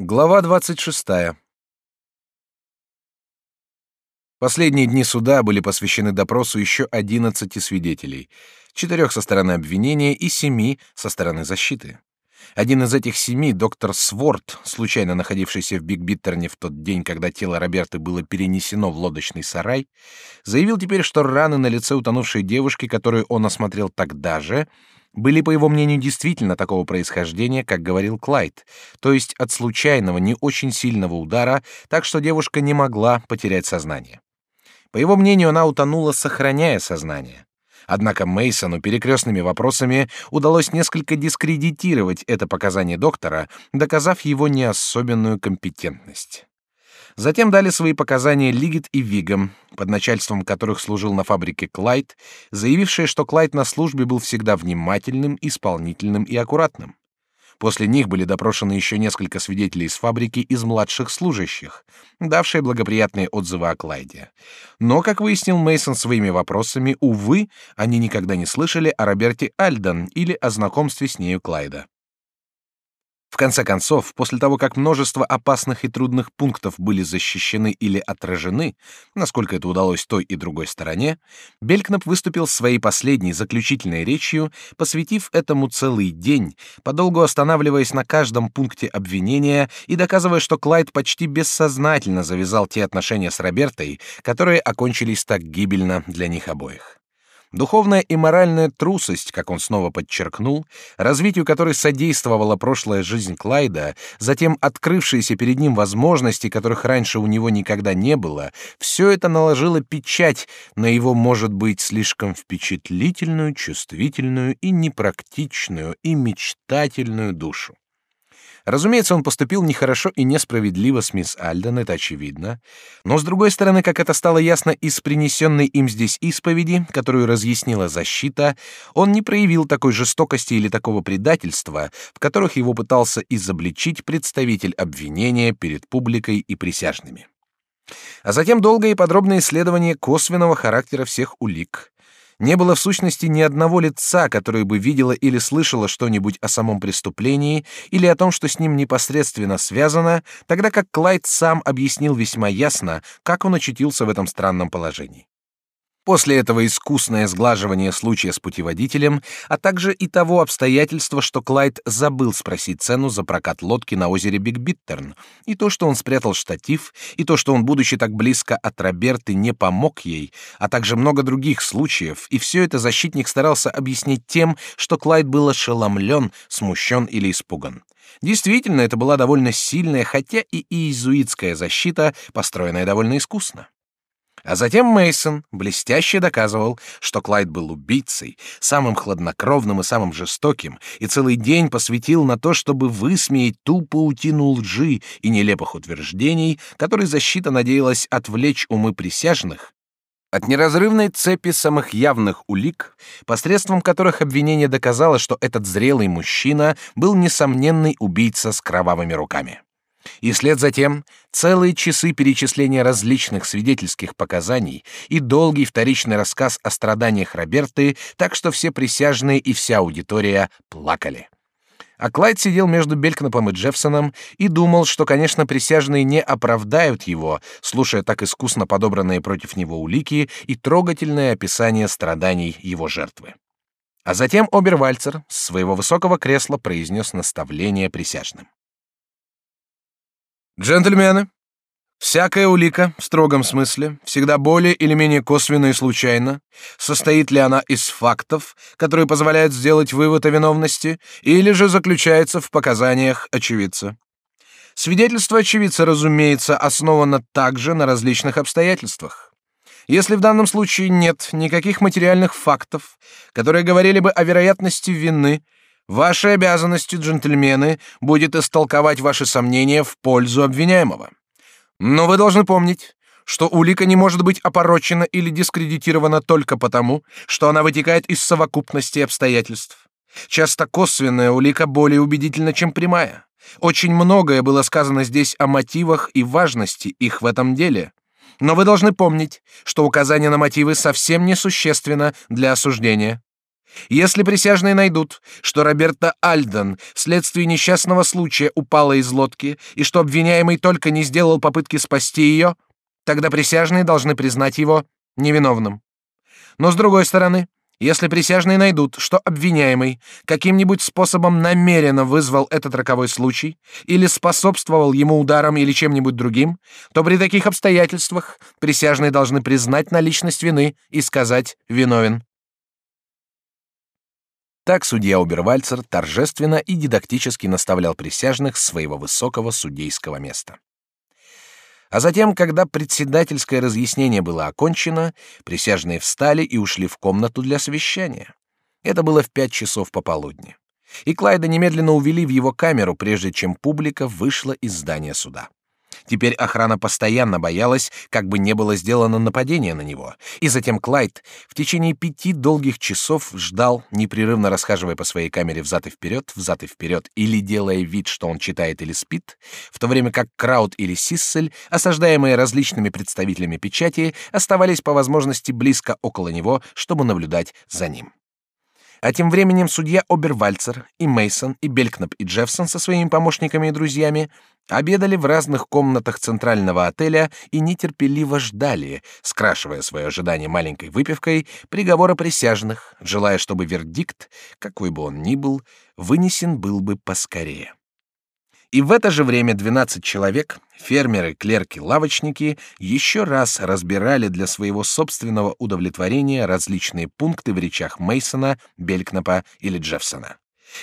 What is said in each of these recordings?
Глава 26. Последние дни суда были посвящены допросу еще 11 свидетелей, четырех со стороны обвинения и семи со стороны защиты. Один из этих семи, доктор Сворт, случайно находившийся в Биг-Биттерне в тот день, когда тело Роберты было перенесено в лодочный сарай, заявил теперь, что раны на лице утонувшей девушки, которую он осмотрел тогда же, были, по его мнению, действительно такого происхождения, как говорил Клайд, то есть от случайного, не очень сильного удара, так что девушка не могла потерять сознание. По его мнению, она утонула, сохраняя сознание. Однако Мейсону перекрестными вопросами удалось несколько дискредитировать это показание доктора, доказав его неособенную компетентность. Затем дали свои показания Лигет и Вигам, под начальством которых служил на фабрике Клайд, заявившие, что Клайд на службе был всегда внимательным, исполнительным и аккуратным. После них были допрошены еще несколько свидетелей из фабрики из младших служащих, давшие благоприятные отзывы о Клайде. Но, как выяснил Мейсон своими вопросами, увы, они никогда не слышали о Роберте Альден или о знакомстве с нею Клайда. В конце концов, после того, как множество опасных и трудных пунктов были защищены или отражены, насколько это удалось той и другой стороне, Белькнап выступил своей последней заключительной речью, посвятив этому целый день, подолгу останавливаясь на каждом пункте обвинения и доказывая, что Клайд почти бессознательно завязал те отношения с Робертой, которые окончились так гибельно для них обоих. Духовная и моральная трусость, как он снова подчеркнул, развитию которой содействовала прошлая жизнь Клайда, затем открывшиеся перед ним возможности, которых раньше у него никогда не было, все это наложило печать на его, может быть, слишком впечатлительную, чувствительную и непрактичную и мечтательную душу. Разумеется, он поступил нехорошо и несправедливо с мисс Альден, это очевидно. Но, с другой стороны, как это стало ясно из принесенной им здесь исповеди, которую разъяснила защита, он не проявил такой жестокости или такого предательства, в которых его пытался изобличить представитель обвинения перед публикой и присяжными. А затем долгое и подробное исследование косвенного характера всех улик, не было в сущности ни одного лица, которое бы видело или слышало что-нибудь о самом преступлении или о том, что с ним непосредственно связано, тогда как Клайд сам объяснил весьма ясно, как он очутился в этом странном положении. После этого искусное сглаживание случая с путеводителем, а также и того обстоятельства, что Клайд забыл спросить цену за прокат лодки на озере Биг Биттерн, и то, что он спрятал штатив, и то, что он, будучи так близко от Роберты, не помог ей, а также много других случаев, и все это защитник старался объяснить тем, что Клайд был ошеломлен, смущен или испуган. Действительно, это была довольно сильная, хотя и иезуитская защита, построенная довольно искусно. А затем Мейсон блестяще доказывал, что Клайд был убийцей, самым хладнокровным и самым жестоким, и целый день посвятил на то, чтобы высмеять ту паутину лжи и нелепых утверждений, которые защита надеялась отвлечь умы присяжных от неразрывной цепи самых явных улик, посредством которых обвинение доказало, что этот зрелый мужчина был несомненный убийца с кровавыми руками. И вслед за тем целые часы перечисления различных свидетельских показаний и долгий вторичный рассказ о страданиях Роберты, так что все присяжные и вся аудитория плакали. А Клайд сидел между Белькнапом и Джеффсоном и думал, что, конечно, присяжные не оправдают его, слушая так искусно подобранные против него улики и трогательное описание страданий его жертвы. А затем Обервальцер с своего высокого кресла произнес наставление присяжным. Джентльмены, всякая улика, в строгом смысле, всегда более или менее косвенно и случайно, состоит ли она из фактов, которые позволяют сделать вывод о виновности, или же заключается в показаниях очевидца. Свидетельство очевидца, разумеется, основано также на различных обстоятельствах. Если в данном случае нет никаких материальных фактов, которые говорили бы о вероятности вины, Вашей обязанностью, джентльмены, будет истолковать ваши сомнения в пользу обвиняемого. Но вы должны помнить, что улика не может быть опорочена или дискредитирована только потому, что она вытекает из совокупности обстоятельств. Часто косвенная улика более убедительна, чем прямая. Очень многое было сказано здесь о мотивах и важности их в этом деле. Но вы должны помнить, что указание на мотивы совсем не существенно для осуждения. Если присяжные найдут, что Роберта Альден вследствие несчастного случая упала из лодки и что обвиняемый только не сделал попытки спасти ее, тогда присяжные должны признать его невиновным. Но с другой стороны, если присяжные найдут, что обвиняемый каким-нибудь способом намеренно вызвал этот роковой случай или способствовал ему ударом или чем-нибудь другим, то при таких обстоятельствах присяжные должны признать наличность вины и сказать «виновен». Так судья Убервальцер торжественно и дидактически наставлял присяжных с своего высокого судейского места. А затем, когда председательское разъяснение было окончено, присяжные встали и ушли в комнату для совещания. Это было в пять часов пополудни. И Клайда немедленно увели в его камеру, прежде чем публика вышла из здания суда. Теперь охрана постоянно боялась, как бы не было сделано нападение на него. И затем Клайд в течение пяти долгих часов ждал, непрерывно расхаживая по своей камере взад и вперед, взад и вперед, или делая вид, что он читает или спит, в то время как Краут или Сиссель, осаждаемые различными представителями печати, оставались по возможности близко около него, чтобы наблюдать за ним. А тем временем судья Обервальцер и Мейсон и Белькнап и Джеффсон со своими помощниками и друзьями обедали в разных комнатах центрального отеля и нетерпеливо ждали, скрашивая свое ожидание маленькой выпивкой, приговора присяжных, желая, чтобы вердикт, какой бы он ни был, вынесен был бы поскорее. И в это же время 12 человек, фермеры, клерки, лавочники, еще раз разбирали для своего собственного удовлетворения различные пункты в речах Мейсона, Белькнапа или Джеффсона.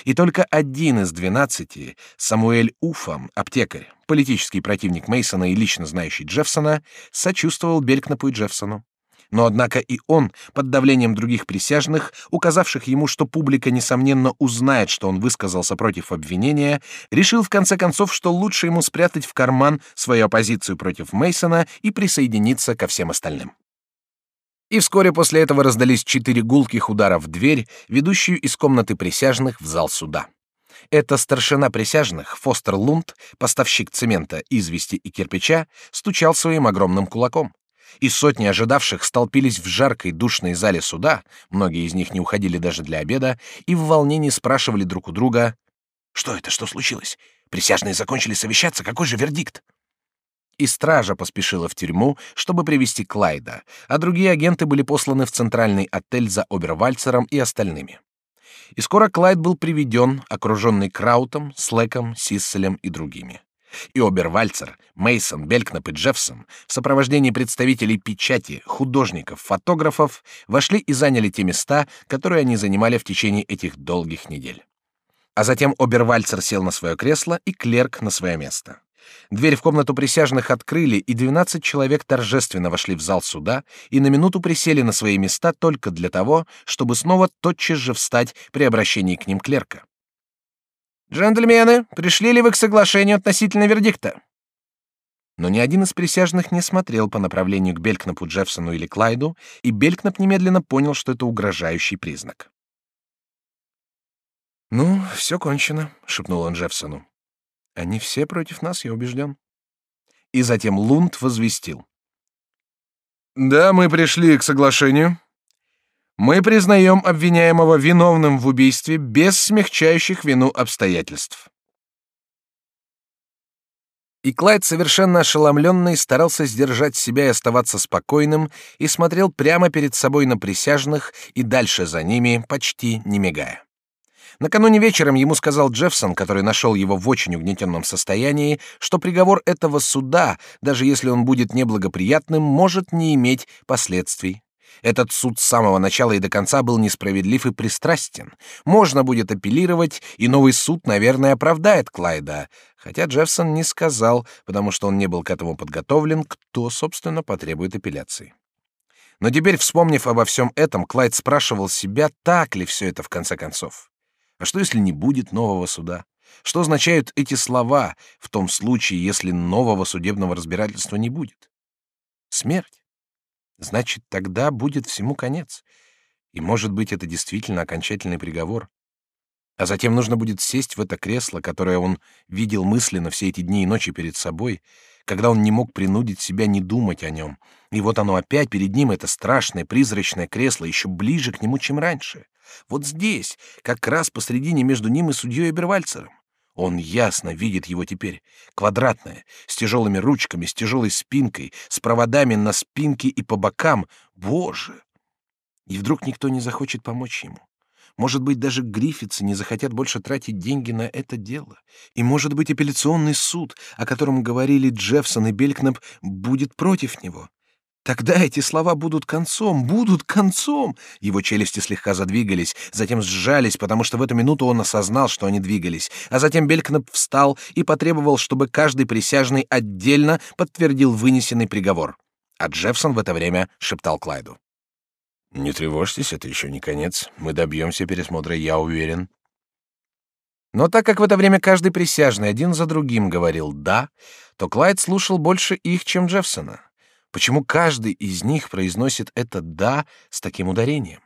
И только один из двенадцати, Самуэль Уфам, аптекарь, политический противник Мейсона и лично знающий Джеффсона, сочувствовал Белькнапу и Джеффсону. Но однако и он, под давлением других присяжных, указавших ему, что публика несомненно узнает, что он высказался против обвинения, решил в конце концов, что лучше ему спрятать в карман свою оппозицию против Мейсона и присоединиться ко всем остальным. И вскоре после этого раздались четыре гулких удара в дверь, ведущую из комнаты присяжных в зал суда. Это старшина присяжных, Фостер Лунд, поставщик цемента, извести и кирпича, стучал своим огромным кулаком и сотни ожидавших столпились в жаркой душной зале суда, многие из них не уходили даже для обеда, и в волнении спрашивали друг у друга, «Что это? Что случилось? Присяжные закончили совещаться, какой же вердикт?» И стража поспешила в тюрьму, чтобы привести Клайда, а другие агенты были посланы в центральный отель за Обервальцером и остальными. И скоро Клайд был приведен, окруженный Краутом, Слэком, Сисселем и другими и Обервальцер, Мейсон, Белькнап и Джеффсон в сопровождении представителей печати, художников, фотографов вошли и заняли те места, которые они занимали в течение этих долгих недель. А затем Обервальцер сел на свое кресло и клерк на свое место. Дверь в комнату присяжных открыли, и двенадцать человек торжественно вошли в зал суда и на минуту присели на свои места только для того, чтобы снова тотчас же встать при обращении к ним клерка. Джентльмены, пришли ли вы к соглашению относительно вердикта? Но ни один из присяжных не смотрел по направлению к Белькнапу Джеффсону или Клайду, и Белькнап немедленно понял, что это угрожающий признак. «Ну, все кончено», — шепнул он Джеффсону. «Они все против нас, я убежден». И затем Лунд возвестил. «Да, мы пришли к соглашению. Мы признаем обвиняемого виновным в убийстве без смягчающих вину обстоятельств. И Клайд, совершенно ошеломленный, старался сдержать себя и оставаться спокойным, и смотрел прямо перед собой на присяжных и дальше за ними, почти не мигая. Накануне вечером ему сказал Джеффсон, который нашел его в очень угнетенном состоянии, что приговор этого суда, даже если он будет неблагоприятным, может не иметь последствий. Этот суд с самого начала и до конца был несправедлив и пристрастен. Можно будет апеллировать, и новый суд, наверное, оправдает Клайда. Хотя Джеффсон не сказал, потому что он не был к этому подготовлен, кто, собственно, потребует апелляции. Но теперь, вспомнив обо всем этом, Клайд спрашивал себя, так ли все это в конце концов. А что, если не будет нового суда? Что означают эти слова в том случае, если нового судебного разбирательства не будет? Смерть. Значит, тогда будет всему конец. И, может быть, это действительно окончательный приговор. А затем нужно будет сесть в это кресло, которое он видел мысленно все эти дни и ночи перед собой, когда он не мог принудить себя не думать о нем. И вот оно опять перед ним, это страшное призрачное кресло, еще ближе к нему, чем раньше. Вот здесь, как раз посредине между ним и судьей Эбервальцером. Он ясно видит его теперь. Квадратное, с тяжелыми ручками, с тяжелой спинкой, с проводами на спинке и по бокам. Боже! И вдруг никто не захочет помочь ему. Может быть, даже Гриффитсы не захотят больше тратить деньги на это дело. И, может быть, апелляционный суд, о котором говорили Джеффсон и Белькнап, будет против него. Тогда эти слова будут концом, будут концом. Его челюсти слегка задвигались, затем сжались, потому что в эту минуту он осознал, что они двигались. А затем Белькнап встал и потребовал, чтобы каждый присяжный отдельно подтвердил вынесенный приговор. А Джеффсон в это время шептал Клайду. Не тревожьтесь, это еще не конец. Мы добьемся пересмотра, я уверен. Но так как в это время каждый присяжный один за другим говорил «да», то Клайд слушал больше их, чем Джеффсона. Почему каждый из них произносит это «да» с таким ударением?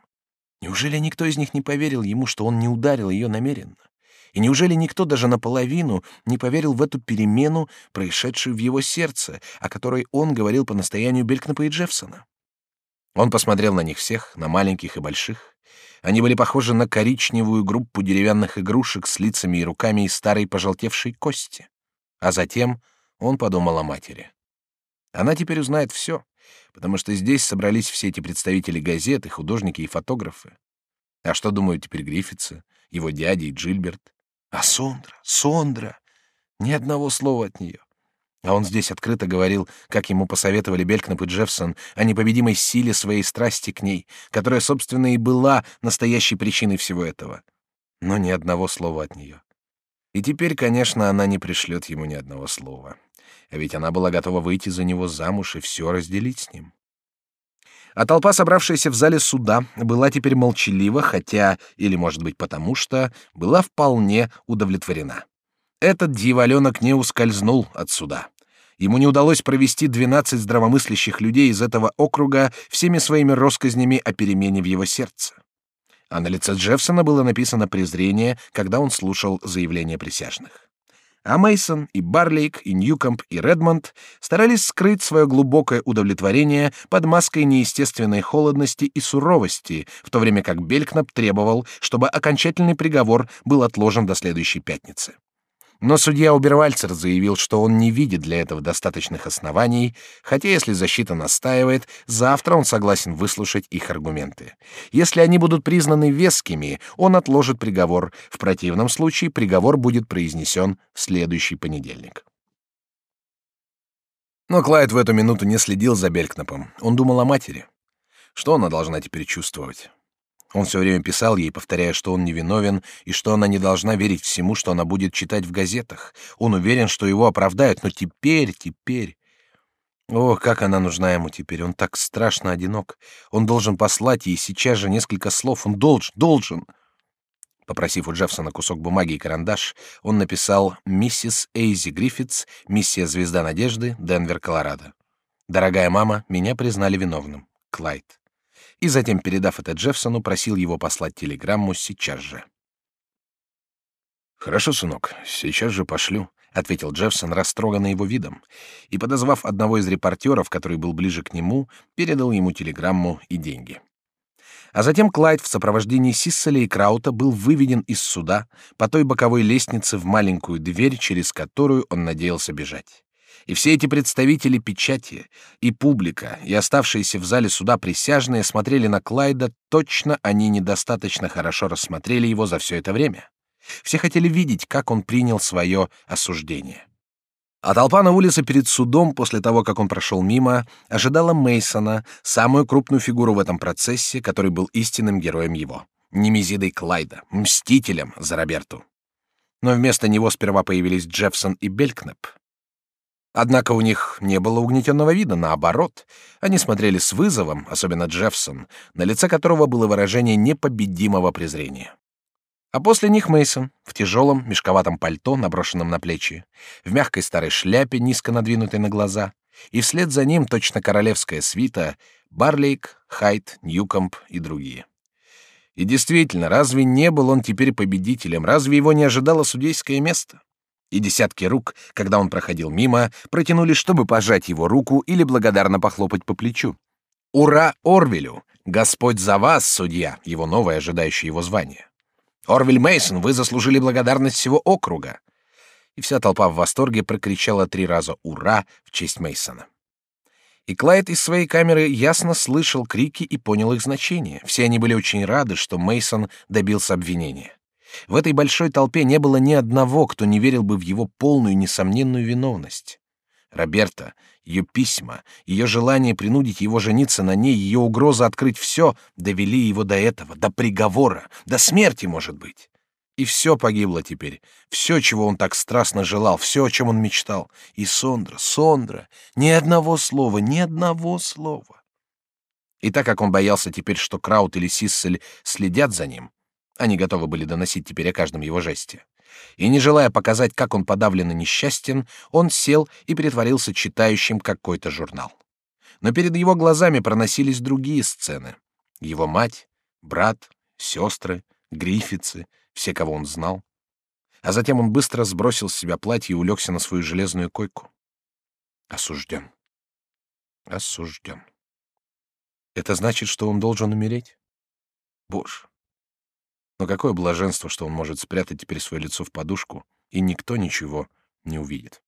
Неужели никто из них не поверил ему, что он не ударил ее намеренно? И неужели никто даже наполовину не поверил в эту перемену, происшедшую в его сердце, о которой он говорил по настоянию Белькнапа и Джеффсона? Он посмотрел на них всех, на маленьких и больших. Они были похожи на коричневую группу деревянных игрушек с лицами и руками из старой пожелтевшей кости. А затем он подумал о матери. Она теперь узнает все, потому что здесь собрались все эти представители газет, и художники, и фотографы. А что думают теперь Гриффитсы, его дядя и Джильберт? А Сондра, Сондра! Ни одного слова от нее. А он здесь открыто говорил, как ему посоветовали Белькнап и Джеффсон, о непобедимой силе своей страсти к ней, которая, собственно, и была настоящей причиной всего этого. Но ни одного слова от нее. И теперь, конечно, она не пришлет ему ни одного слова. А ведь она была готова выйти за него замуж и все разделить с ним. А толпа, собравшаяся в зале суда, была теперь молчалива, хотя, или, может быть, потому что, была вполне удовлетворена. Этот дьяволенок не ускользнул от суда. Ему не удалось провести двенадцать здравомыслящих людей из этого округа всеми своими россказнями о перемене в его сердце. А на лице Джеффсона было написано презрение, когда он слушал заявления присяжных. А Мейсон и Барлейк и Ньюкомп и Редмонд старались скрыть свое глубокое удовлетворение под маской неестественной холодности и суровости, в то время как Белькнап требовал, чтобы окончательный приговор был отложен до следующей пятницы. Но судья Убервальцер заявил, что он не видит для этого достаточных оснований, хотя если защита настаивает, завтра он согласен выслушать их аргументы. Если они будут признаны вескими, он отложит приговор, в противном случае приговор будет произнесен в следующий понедельник. Но Клайд в эту минуту не следил за Белькнапом. Он думал о матери. Что она должна теперь чувствовать? Он все время писал ей, повторяя, что он невиновен и что она не должна верить всему, что она будет читать в газетах. Он уверен, что его оправдают, но теперь, теперь... О, как она нужна ему теперь! Он так страшно одинок. Он должен послать ей сейчас же несколько слов. Он должен, должен. Попросив у Джеффсона кусок бумаги и карандаш, он написал «Миссис Эйзи Гриффитс, миссия «Звезда надежды», Денвер, Колорадо». «Дорогая мама, меня признали виновным. Клайд» и затем, передав это Джеффсону, просил его послать телеграмму сейчас же. «Хорошо, сынок, сейчас же пошлю», — ответил Джеффсон, растроганный его видом, и, подозвав одного из репортеров, который был ближе к нему, передал ему телеграмму и деньги. А затем Клайд в сопровождении Сисселя и Краута был выведен из суда по той боковой лестнице в маленькую дверь, через которую он надеялся бежать. И все эти представители печати, и публика, и оставшиеся в зале суда присяжные смотрели на Клайда, точно они недостаточно хорошо рассмотрели его за все это время. Все хотели видеть, как он принял свое осуждение. А толпа на улице перед судом после того, как он прошел мимо, ожидала Мейсона, самую крупную фигуру в этом процессе, который был истинным героем его, Немезидой Клайда, мстителем за Роберту. Но вместо него сперва появились Джеффсон и Белькнеп. Однако у них не было угнетенного вида, наоборот. Они смотрели с вызовом, особенно Джеффсон, на лице которого было выражение непобедимого презрения. А после них Мейсон в тяжелом мешковатом пальто, наброшенном на плечи, в мягкой старой шляпе, низко надвинутой на глаза, и вслед за ним точно королевская свита Барлейк, Хайт, Ньюкомп и другие. И действительно, разве не был он теперь победителем? Разве его не ожидало судейское место? И десятки рук, когда он проходил мимо, протянули, чтобы пожать его руку или благодарно похлопать по плечу. Ура Орвелю! Господь за вас, судья, его новое, ожидающее его звание. Орвель Мейсон, вы заслужили благодарность всего округа. И вся толпа в восторге прокричала три раза «Ура!» в честь Мейсона. И Клайд из своей камеры ясно слышал крики и понял их значение. Все они были очень рады, что Мейсон добился обвинения. В этой большой толпе не было ни одного, кто не верил бы в его полную несомненную виновность. Роберта, ее письма, ее желание принудить его жениться на ней, ее угроза открыть все довели его до этого, до приговора, до смерти, может быть. И все погибло теперь, все, чего он так страстно желал, все, о чем он мечтал. И Сондра, Сондра, ни одного слова, ни одного слова. И так как он боялся теперь, что Краут или Сиссель следят за ним, они готовы были доносить теперь о каждом его жесте. И не желая показать, как он подавлен и несчастен, он сел и притворился читающим какой-то журнал. Но перед его глазами проносились другие сцены. Его мать, брат, сестры, грифицы, все, кого он знал. А затем он быстро сбросил с себя платье и улегся на свою железную койку. Осужден. Осужден. Это значит, что он должен умереть? Боже, но какое блаженство, что он может спрятать теперь свое лицо в подушку, и никто ничего не увидит.